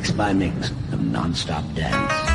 mix by mix of non-stop dance.